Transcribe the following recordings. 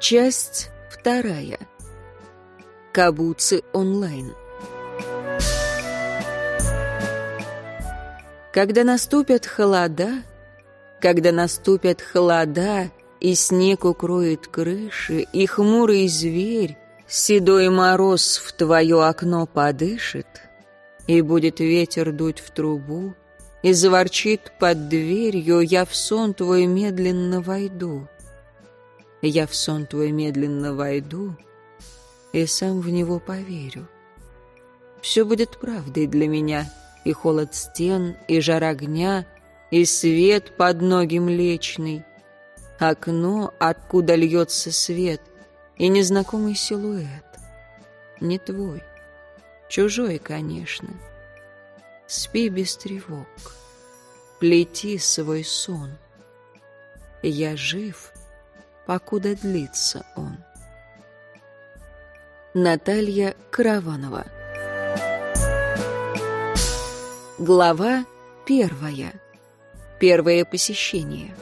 Часть вторая. Кабуцы онлайн. Когда наступят холода, когда наступят холода, и снег укроет крыши, и хмурый зверь, седой мороз в твое окно подышит, и будет ветер дуть в трубу, и заворчит под дверью, я в сон твой медленно войду. Я в сон твой медленно войду, и сам в него поверю. Все будет правдой для меня, и холод стен, и жар огня, и свет под ноги млечный, окно, откуда льется свет, и незнакомый силуэт. Не твой, чужой, конечно. Спи без тревог, плети свой сон. Я жив, покуда длится он. Наталья Караванова Глава первая. Первое посещение.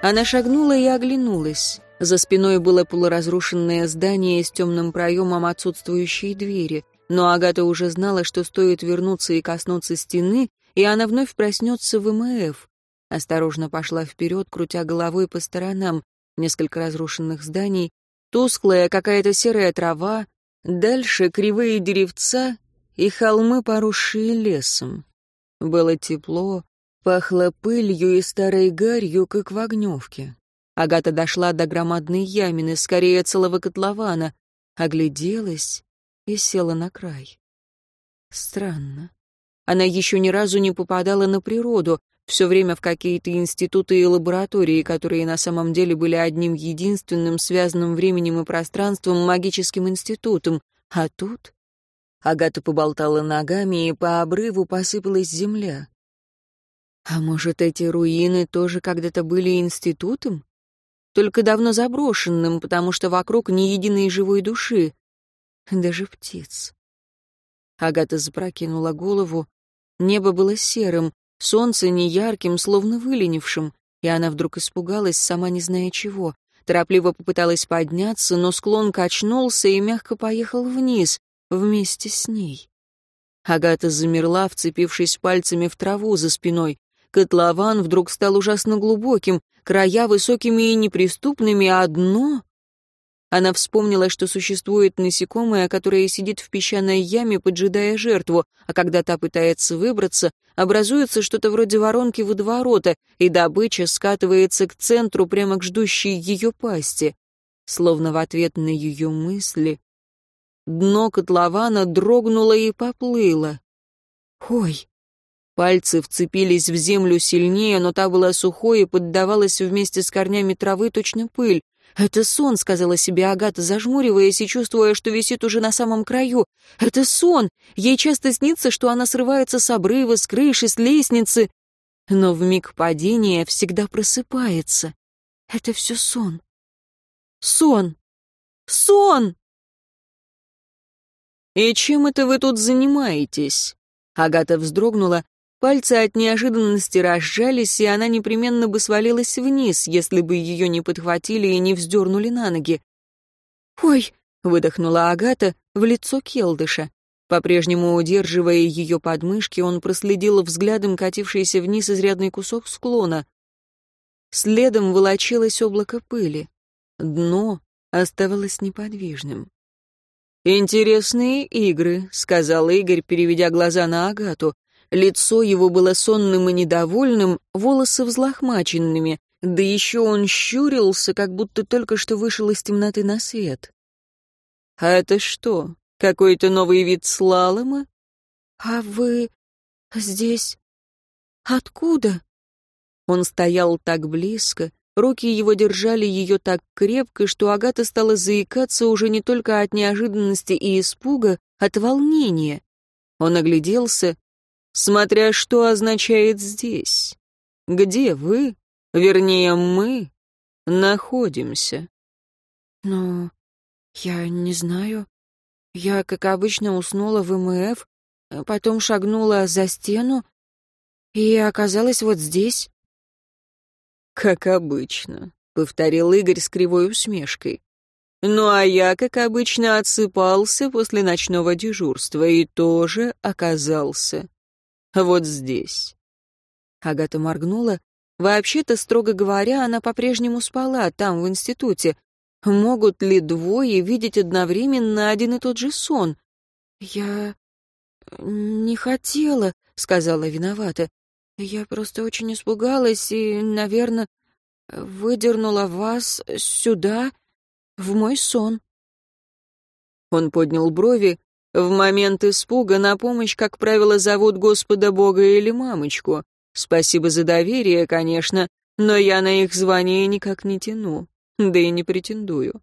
Она шагнула и оглянулась. За спиной было полуразрушенное здание с темным проемом отсутствующей двери, но Агата уже знала, что стоит вернуться и коснуться стены, и она вновь проснется в МФ. Осторожно пошла вперед, крутя головой по сторонам. Несколько разрушенных зданий, тусклая какая-то серая трава, дальше кривые деревца и холмы, поросшие лесом. Было тепло, Пахло пылью и старой гарью, как в огневке. Агата дошла до громадной ямины, скорее целого котлована, огляделась и села на край. Странно. Она еще ни разу не попадала на природу, все время в какие-то институты и лаборатории, которые на самом деле были одним единственным связанным временем и пространством магическим институтом. А тут... Агата поболтала ногами, и по обрыву посыпалась земля. А может, эти руины тоже когда-то были институтом? Только давно заброшенным, потому что вокруг ни единой живой души. Даже птиц. Агата запрокинула голову. Небо было серым, солнце неярким, словно выленившим, и она вдруг испугалась, сама не зная чего. Торопливо попыталась подняться, но склон качнулся и мягко поехал вниз, вместе с ней. Агата замерла, вцепившись пальцами в траву за спиной. Котлован вдруг стал ужасно глубоким, края высокими и неприступными, а дно... Она вспомнила, что существует насекомое, которое сидит в песчаной яме, поджидая жертву, а когда та пытается выбраться, образуется что-то вроде воронки водоворота, и добыча скатывается к центру, прямо к ждущей ее пасти. Словно в ответ на ее мысли, дно котлована дрогнуло и поплыло. «Ой!» Пальцы вцепились в землю сильнее, но та была сухой и поддавалась вместе с корнями травы точно пыль. «Это сон», — сказала себе Агата, зажмуриваясь и чувствуя, что висит уже на самом краю. «Это сон! Ей часто снится, что она срывается с обрыва, с крыши, с лестницы, но в миг падения всегда просыпается. Это все сон. Сон! Сон!» «И чем это вы тут занимаетесь?» Агата вздрогнула Пальцы от неожиданности разжались, и она непременно бы свалилась вниз, если бы ее не подхватили и не вздернули на ноги. «Ой!» — выдохнула Агата в лицо Келдыша. По-прежнему удерживая ее подмышки, он проследил взглядом катившийся вниз изрядный кусок склона. Следом волочилось облако пыли. Дно оставалось неподвижным. «Интересные игры», — сказал Игорь, переведя глаза на Агату. Лицо его было сонным и недовольным, волосы взлохмаченными, да еще он щурился, как будто только что вышел из темноты на свет. «А это что, какой-то новый вид слалома?» «А вы здесь откуда?» Он стоял так близко, руки его держали ее так крепко, что Агата стала заикаться уже не только от неожиданности и испуга, от волнения. Он огляделся, смотря что означает здесь. Где вы, вернее, мы, находимся? Но я не знаю. Я, как обычно, уснула в МФ, потом шагнула за стену и оказалась вот здесь. Как обычно, повторил Игорь с кривой усмешкой. Ну а я, как обычно, отсыпался после ночного дежурства и тоже оказался вот здесь. Агата моргнула. Вообще-то, строго говоря, она по-прежнему спала там, в институте. Могут ли двое видеть одновременно один и тот же сон? Я не хотела, сказала виновата. Я просто очень испугалась и, наверное, выдернула вас сюда, в мой сон. Он поднял брови. В момент испуга на помощь, как правило, зовут Господа Бога или мамочку. Спасибо за доверие, конечно, но я на их звание никак не тяну, да и не претендую.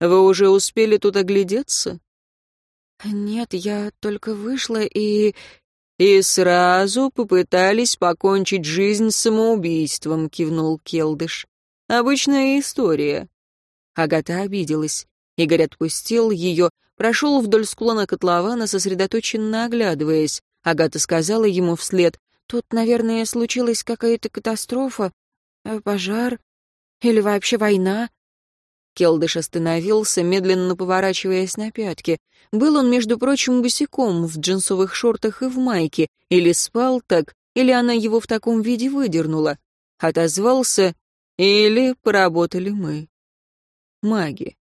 Вы уже успели тут оглядеться? Нет, я только вышла и... «И сразу попытались покончить жизнь самоубийством», — кивнул Келдыш. «Обычная история». Агата обиделась. Игорь отпустил ее, прошел вдоль склона котлована, сосредоточенно оглядываясь. Агата сказала ему вслед, «Тут, наверное, случилась какая-то катастрофа, э, пожар или вообще война». Келдыш остановился, медленно поворачиваясь на пятки. Был он, между прочим, босиком, в джинсовых шортах и в майке. Или спал так, или она его в таком виде выдернула. Отозвался, или поработали мы. Маги.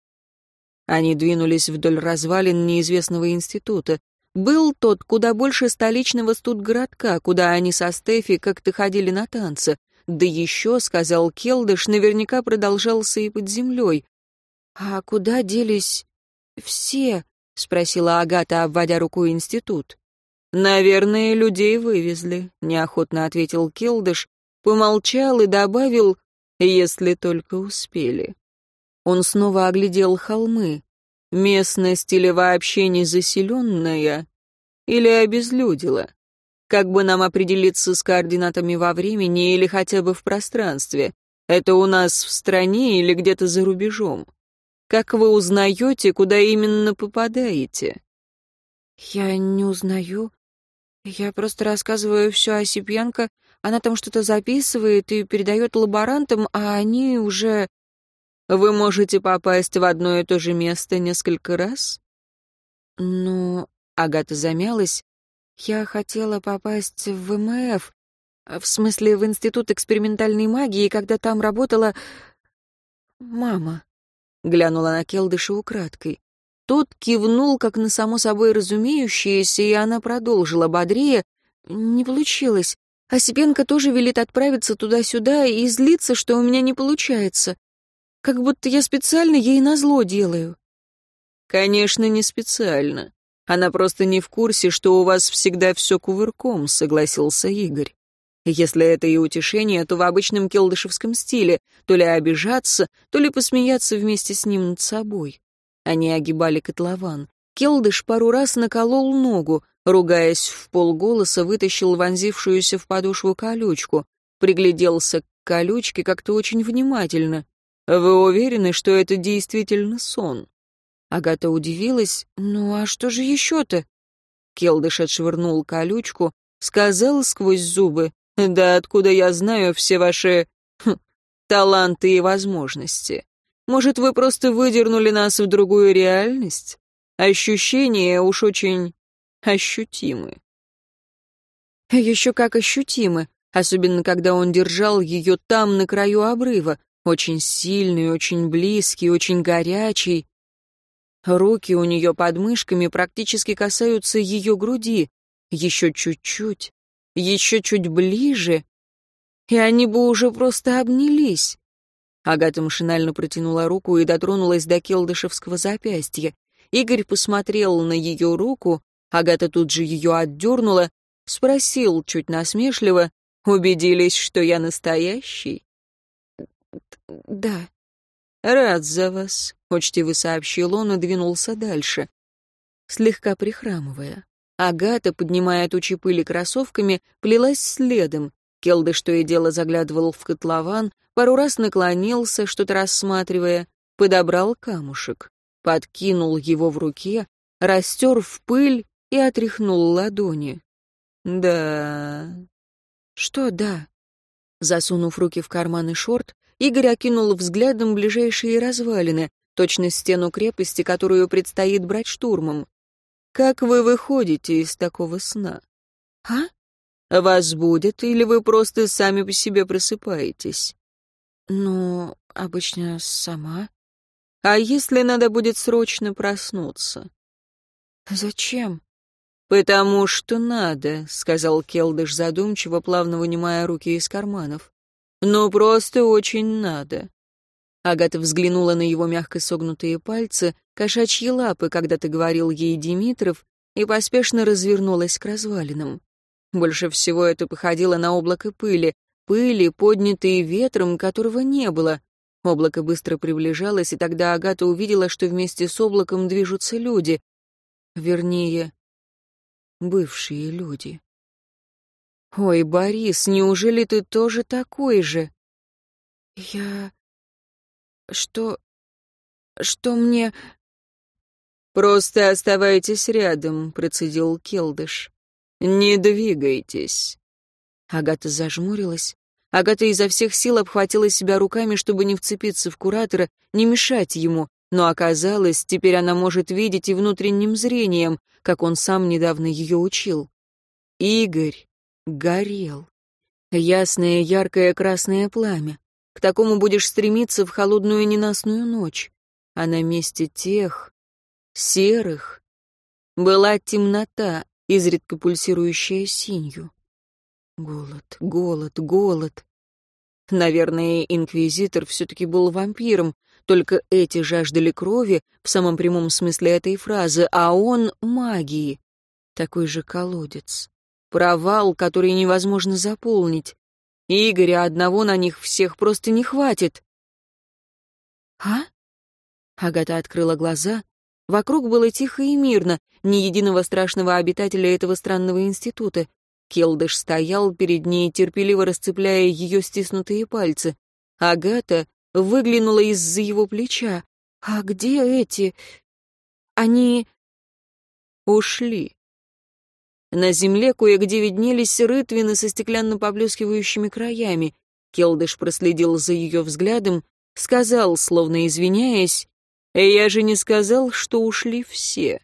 Они двинулись вдоль развалин неизвестного института. Был тот куда больше столичного студгородка, куда они со Стефи как-то ходили на танцы. Да еще, сказал Келдыш, наверняка продолжался и под землей. «А куда делись все?» — спросила Агата, обводя рукой институт. «Наверное, людей вывезли», — неохотно ответил Келдыш, помолчал и добавил, «если только успели». Он снова оглядел холмы. Местность или вообще не заселенная, или обезлюдила. Как бы нам определиться с координатами во времени или хотя бы в пространстве? Это у нас в стране или где-то за рубежом? Как вы узнаете, куда именно попадаете? Я не узнаю. Я просто рассказываю все о Сипьянко. Она там что-то записывает и передает лаборантам, а они уже... Вы можете попасть в одно и то же место несколько раз? Ну, Агата замялась. Я хотела попасть в ВМФ, в смысле в Институт экспериментальной магии, когда там работала мама. Глянула на Келдыша украдкой. Тот кивнул, как на само собой разумеющееся, и она продолжила бодрее. «Не получилось. Осипенко тоже велит отправиться туда-сюда и злиться, что у меня не получается. Как будто я специально ей назло делаю». «Конечно, не специально. Она просто не в курсе, что у вас всегда все кувырком», — согласился Игорь. Если это и утешение, то в обычном келдышевском стиле, то ли обижаться, то ли посмеяться вместе с ним над собой. Они огибали котлован. Келдыш пару раз наколол ногу, ругаясь в полголоса, вытащил вонзившуюся в подошву колючку, пригляделся к колючке как-то очень внимательно. «Вы уверены, что это действительно сон?» Агата удивилась. «Ну а что же еще-то?» Келдыш отшвырнул колючку, сказал сквозь зубы. Да откуда я знаю все ваши хм, таланты и возможности? Может, вы просто выдернули нас в другую реальность? Ощущения уж очень ощутимы. Еще как ощутимы, особенно когда он держал ее там, на краю обрыва, очень сильный, очень близкий, очень горячий. Руки у нее под мышками практически касаются ее груди. Еще чуть-чуть, еще чуть ближе, и они бы уже просто обнялись. Агата машинально протянула руку и дотронулась до келдышевского запястья. Игорь посмотрел на ее руку, Агата тут же ее отдернула, спросил чуть насмешливо, «Убедились, что я настоящий?» «Да». «Рад за вас», — учтиво сообщил он и двинулся дальше, слегка прихрамывая. Агата, поднимая тучи пыли кроссовками, плелась следом. Келды что и дело заглядывал в котлован, пару раз наклонился, что-то рассматривая, подобрал камушек, подкинул его в руке, растер в пыль и отряхнул ладони. «Да...» «Что «да»?» Засунув руки в карманы шорт, Игорь окинул взглядом ближайшие развалины, точно стену крепости, которую предстоит брать штурмом. «Как вы выходите из такого сна?» «А?» «Вас будет, или вы просто сами по себе просыпаетесь?» «Ну, обычно сама». «А если надо будет срочно проснуться?» «Зачем?» «Потому что надо», — сказал Келдыш задумчиво, плавно вынимая руки из карманов. «Ну, просто очень надо». Агата взглянула на его мягко согнутые пальцы, кошачьи лапы, когда ты говорил ей Димитров, и поспешно развернулась к развалинам. Больше всего это походило на облако пыли, пыли, поднятые ветром, которого не было. Облако быстро приближалось, и тогда Агата увидела, что вместе с облаком движутся люди. Вернее, бывшие люди. «Ой, Борис, неужели ты тоже такой же?» «Я... что... что мне...» «Просто оставайтесь рядом», — процедил Келдыш. «Не двигайтесь». Агата зажмурилась. Агата изо всех сил обхватила себя руками, чтобы не вцепиться в куратора, не мешать ему, но оказалось, теперь она может видеть и внутренним зрением, как он сам недавно ее учил. Игорь горел. Ясное, яркое красное пламя. К такому будешь стремиться в холодную ненастную ночь. А на месте тех, серых, была темнота, изредка пульсирующая синью. Голод, голод, голод. Наверное, инквизитор все-таки был вампиром, только эти жаждали крови в самом прямом смысле этой фразы, а он — магии. Такой же колодец. Провал, который невозможно заполнить. Игоря одного на них всех просто не хватит. «А?» Агата открыла глаза. Вокруг было тихо и мирно, ни единого страшного обитателя этого странного института. Келдыш стоял перед ней, терпеливо расцепляя ее стиснутые пальцы. Агата выглянула из-за его плеча. «А где эти? Они...» «Ушли». На земле кое-где виднелись рытвины со стеклянно поблескивающими краями. Келдыш проследил за ее взглядом, сказал, словно извиняясь, «Я же не сказал, что ушли все,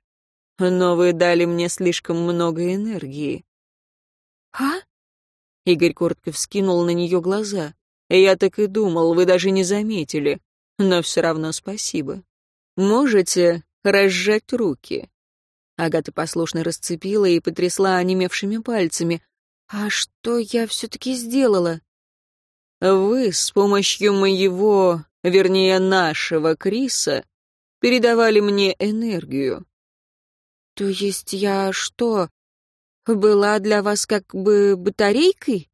но вы дали мне слишком много энергии». «А?» Игорь коротко вскинул на нее глаза. Я так и думал, вы даже не заметили. Но все равно спасибо. Можете разжать руки?» Агата послушно расцепила и потрясла онемевшими пальцами. «А что я все-таки сделала?» «Вы с помощью моего, вернее, нашего Криса передавали мне энергию». «То есть я что, была для вас как бы батарейкой?»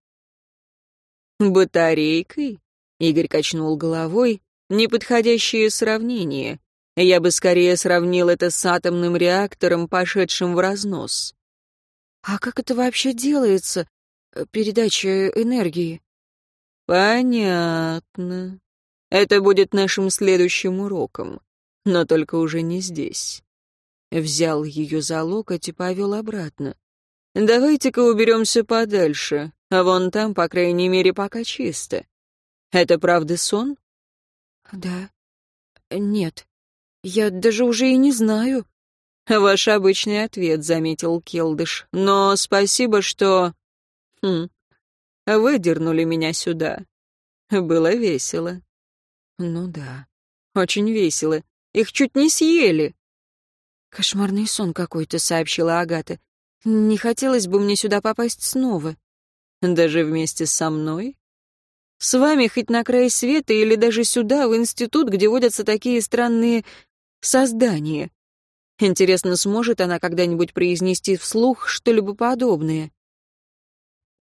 «Батарейкой?» — Игорь качнул головой. «Неподходящее сравнение. Я бы скорее сравнил это с атомным реактором, пошедшим в разнос». «А как это вообще делается, э, передача энергии?» «Понятно. Это будет нашим следующим уроком, но только уже не здесь». Взял ее за локоть и повел обратно. «Давайте-ка уберемся подальше, а вон там, по крайней мере, пока чисто. Это правда сон? Да. Нет. Я даже уже и не знаю. Ваш обычный ответ, заметил Келдыш. Но спасибо, что... Хм. Выдернули меня сюда. Было весело. Ну да. Очень весело. Их чуть не съели. Кошмарный сон какой-то, сообщила Агата. Не хотелось бы мне сюда попасть снова. Даже вместе со мной? С вами хоть на край света или даже сюда, в институт, где водятся такие странные создания. Интересно, сможет она когда-нибудь произнести вслух что-либо подобное?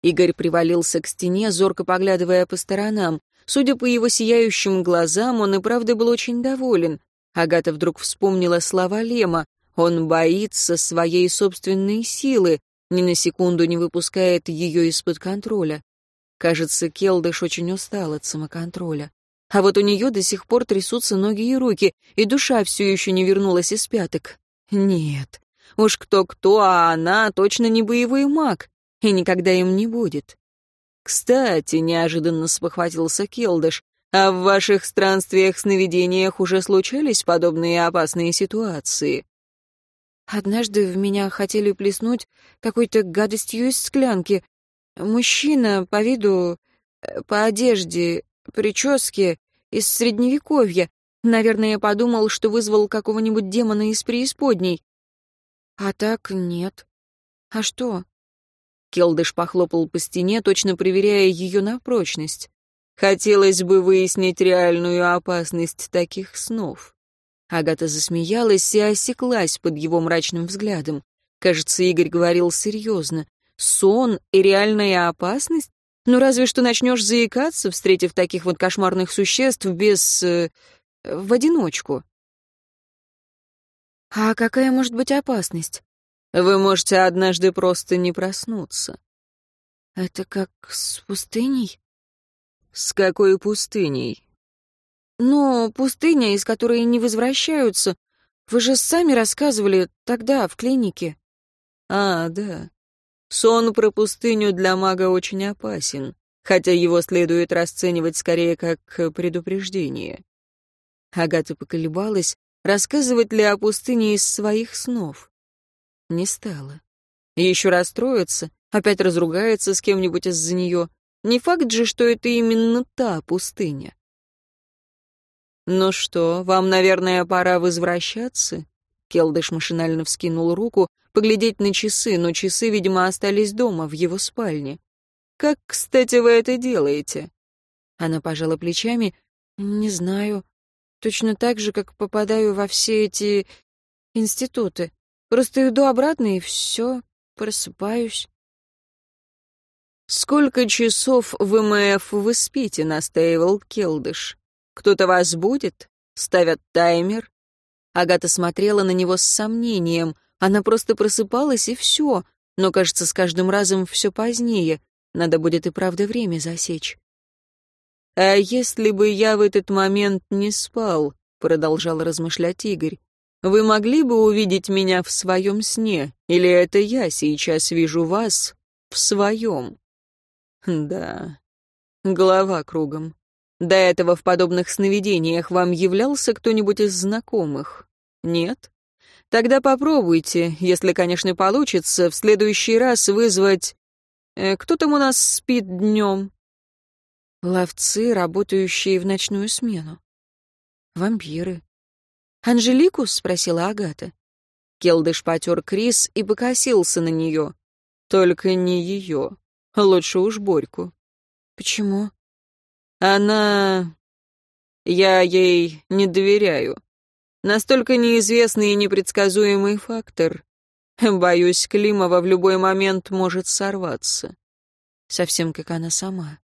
Игорь привалился к стене, зорко поглядывая по сторонам. Судя по его сияющим глазам, он и правда был очень доволен. Агата вдруг вспомнила слова Лема. Он боится своей собственной силы ни на секунду не выпускает ее из-под контроля. Кажется, Келдыш очень устал от самоконтроля. А вот у нее до сих пор трясутся ноги и руки, и душа все еще не вернулась из пяток. Нет, уж кто-кто, а она точно не боевой маг, и никогда им не будет. Кстати, неожиданно спохватился Келдыш, А в ваших странствиях-сновидениях уже случались подобные опасные ситуации? Однажды в меня хотели плеснуть какой-то гадостью из склянки. Мужчина по виду, э, по одежде, прическе, из средневековья. Наверное, подумал, что вызвал какого-нибудь демона из преисподней. А так нет. А что? Келдыш похлопал по стене, точно проверяя ее на прочность. Хотелось бы выяснить реальную опасность таких снов. Агата засмеялась и осеклась под его мрачным взглядом. Кажется, Игорь говорил серьезно. Сон и реальная опасность? Ну разве что начнешь заикаться, встретив таких вот кошмарных существ без... Э, в одиночку. А какая может быть опасность? Вы можете однажды просто не проснуться. Это как с пустыней? С какой пустыней? Ну, пустыня, из которой не возвращаются. Вы же сами рассказывали тогда, в клинике. А, да. Сон про пустыню для мага очень опасен, хотя его следует расценивать скорее как предупреждение. Агата поколебалась, рассказывать ли о пустыне из своих снов. Не стала. Еще расстроится, опять разругается с кем-нибудь из-за нее. Не факт же, что это именно та пустыня. «Ну что, вам, наверное, пора возвращаться?» Келдыш машинально вскинул руку, поглядеть на часы, но часы, видимо, остались дома, в его спальне. «Как, кстати, вы это делаете?» Она пожала плечами. «Не знаю. Точно так же, как попадаю во все эти институты. Просто иду обратно и все, просыпаюсь. «Сколько часов в МФ вы спите?» — настаивал Келдыш. «Кто-то вас будет? Ставят таймер?» Агата смотрела на него с сомнением. Она просто просыпалась, и все. Но, кажется, с каждым разом все позднее. Надо будет и правда время засечь. «А если бы я в этот момент не спал?» — продолжал размышлять Игорь. Вы могли бы увидеть меня в своем сне, или это я сейчас вижу вас в своем? Да. Голова кругом. До этого в подобных сновидениях вам являлся кто-нибудь из знакомых? Нет? Тогда попробуйте, если, конечно, получится, в следующий раз вызвать... Э, кто там у нас спит днем? Ловцы, работающие в ночную смену. Вампиры. «Анжеликус?» — спросила Агата. Келдыш потер Крис и покосился на нее. «Только не ее. Лучше уж Борьку». «Почему?» «Она... Я ей не доверяю. Настолько неизвестный и непредсказуемый фактор. Боюсь, Климова в любой момент может сорваться. Совсем как она сама.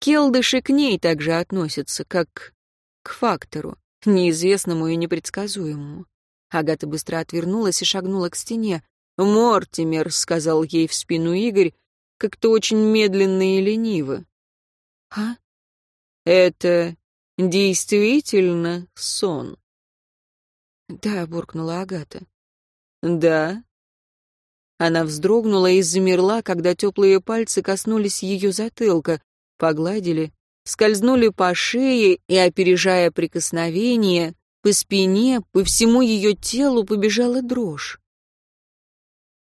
Келдыш и к ней также относится, как к фактору неизвестному и непредсказуемому. Агата быстро отвернулась и шагнула к стене. «Мортимер», — сказал ей в спину Игорь, как-то очень медленно и лениво. «А?» «Это действительно сон?» «Да», — буркнула Агата. «Да?» Она вздрогнула и замерла, когда теплые пальцы коснулись ее затылка, погладили, скользнули по шее и, опережая прикосновение, по спине, по всему ее телу побежала дрожь.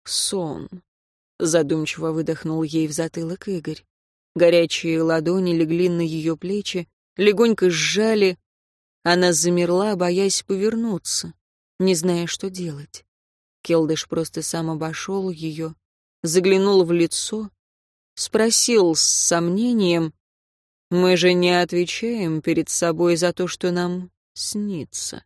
«Сон», — задумчиво выдохнул ей в затылок Игорь. Горячие ладони легли на ее плечи, легонько сжали. Она замерла, боясь повернуться, не зная, что делать. Келдыш просто сам обошел ее, заглянул в лицо, спросил с сомнением, мы же не отвечаем перед собой за то, что нам снится.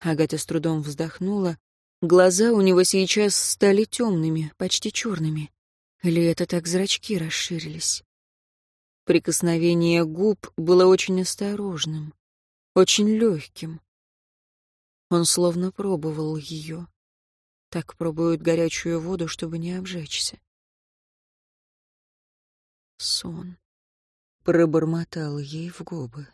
Агата с трудом вздохнула. Глаза у него сейчас стали темными, почти черными. Или это так зрачки расширились? Прикосновение губ было очень осторожным, очень легким. Он словно пробовал ее. Так пробуют горячую воду, чтобы не обжечься. Сон пробормотал ей в губы.